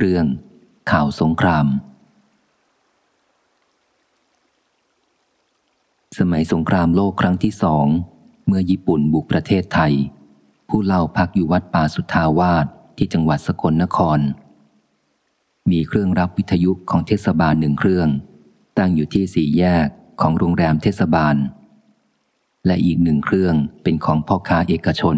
เรื่องข่าวสงคราม สมัยสงครามโลกครั้งที่สอง เมื่อญี่ปุ่นบุกประเทศไทย ผู้เล่าพักอยู่วัดป่าสุทธาวาสที่จังหวัดสกลนคร มีเครื่องรับวิทยุของเทศบาลหนึ่งเครื่อง ตั้งอยู่ที่สี่แยกของโรงแรมเทศบาล และอีกหนึ่งเครื่องเป็นของพ่อค้าเอกชน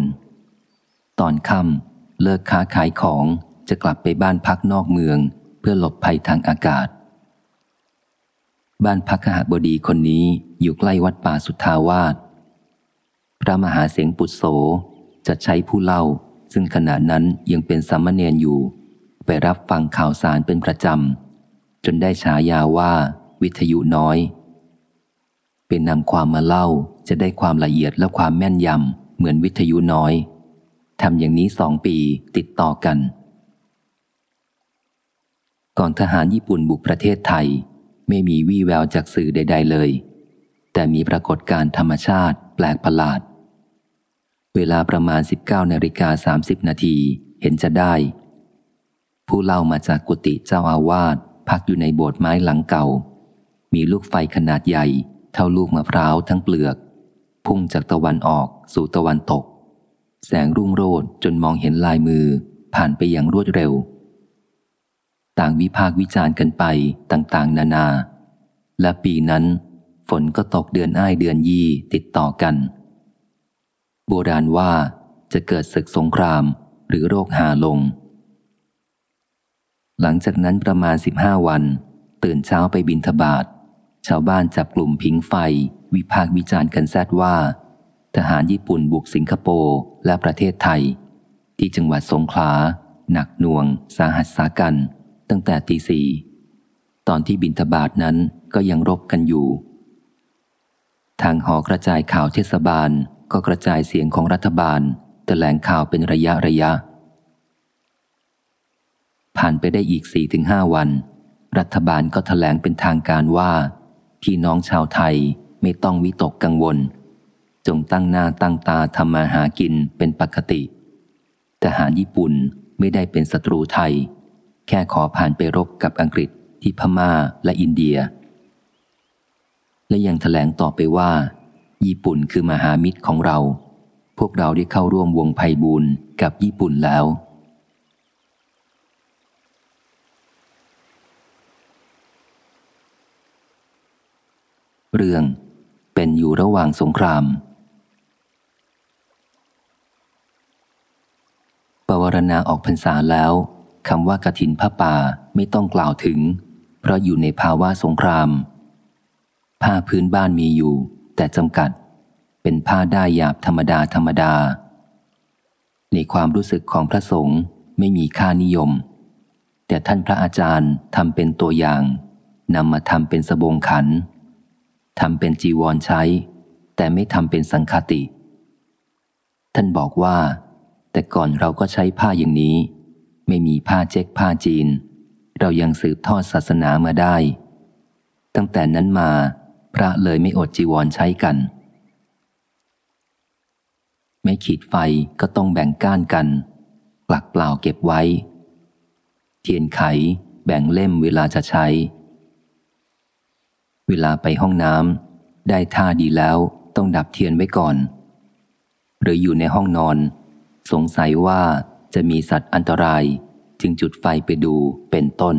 ตอนค่ำเลิกค้าขายของ จะกลับไปบ้านพักนอกเมือง เพื่อหลบภัยทางอากาศ บ้านพักขหบดีคนนี้อยู่ใกล้วัดป่าสุทธาวาสพระมหาเสียงปุตโสจะใช้ผู้เล่า ซึ่งขณะนั้นยังเป็นสามเณรอยู่ ไปรับฟังข่าวสารเป็นประจำ จนได้ฉายาว่า วิทยุน้อย เป็นนำความมาเล่าจะได้ความละเอียดและความแม่นยำเหมือนวิทยุน้อยทำอย่างนี้สองปีติดต่อกัน ก่อนทหารญี่ปุ่นบุกประเทศไทย ไม่มีวี่แววจากสื่อใด ๆ เลย แต่มีปรากฏการธรรมชาติแปลกประหลาด เวลาประมาณ 19นาฬิกา30 นาทีเห็นจะได้ ผู้เล่ามาจากกุฏิเจ้าอาวาสพักอยู่ในโบสถ์ไม้หลังเก่า มีลูกไฟขนาดใหญ่ เท่าลูกมะพร้าวทั้งเปลือก พุ่งจากตะวันออกสู่ตะวันตก แสงรุ่งโรจน์จนมองเห็นลายมือผ่านไปอย่างรวดเร็ว ต่างวิพากวิจารณ์กันไปต่างๆ นานา และปีนั้น ฝนก็ตกเดือนอ้ายเดือนยี่ติดต่อกัน โบราณว่าจะเกิดศึกสงครามหรือโรคหาลง หลังจากนั้นประมาณสิบห้าวัน ตื่นเช้าไปบินทบาทชาวบ้านจับกลุ่มพิงไฟ วิพากวิจารณ์กันแซดว่า ทหารญี่ปุ่นบุกสิงคโปร์และประเทศไทย ที่จังหวัดสงขลา หนักหน่วง สาหัสสากัน ตั้งแต่ตีสี่ตอนที่บินทบาทนั้นก็ยังรบกันอยู่ ทางหอกระจายข่าวเทศบาลก็กระจายเสียงของรัฐบาลแถลงข่าวเป็นระยะระยะ ผ่านไปได้อีกสี่ถึงห้าวัน รัฐบาลก็ถแถลงเป็นทางการว่า พี่น้องชาวไทยไม่ต้องวิตกกังวล จงตั้งหน้าตั้งตาทำมาหากินเป็นปกติ ทหารญี่ปุ่นไม่ได้เป็นศัตรูไทย แค่ขอผ่านไปรบกับอังกฤษที่พม่าและอินเดีย และยังถแถลงต่อไปว่า ญี่ปุ่นคือมหามิตรของเรา พวกเราได้เข้าร่วมวงไพ่บุญกับญี่ปุ่นแล้ว เรื่องเป็นอยู่ระหว่างสงครามปวารณาออกพรรษาแล้ว คำว่ากระถินผ้าป่าไม่ต้องกล่าวถึง เพราะอยู่ในภาวะสงคราม ผ้าพื้นบ้านมีอยู่ แต่จำกัด เป็นผ้าได้หยาบธรรมดาธรรมดา ในความรู้สึกของพระสงฆ์ไม่มีค่านิยม แต่ท่านพระอาจารย์ทำเป็นตัวอย่างนำมาทำเป็นสบงขันทำเป็นจีวรใช้ แต่ไม่ทำเป็นสังคติ ท่านบอกว่า แต่ก่อนเราก็ใช้ผ้าอย่างนี้ ไม่มีผ้าเจ๊กผ้าจีน เรายังสืบทอดศาสนามาได้ ตั้งแต่นั้นมา พระเลยไม่อดจีวรใช้กัน ไม่ขีดไฟก็ต้องแบ่งก้านกัน กลักเปล่าเก็บไว้ เทียนไขแบ่งเล่มเวลาจะใช้ เวลาไปห้องน้ำได้ท่าดีแล้วต้องดับเทียนไว้ก่อน หรืออยู่ในห้องนอน สงสัยว่า จะมีสัตว์อันตรายจึงจุดไฟไปดูเป็นต้น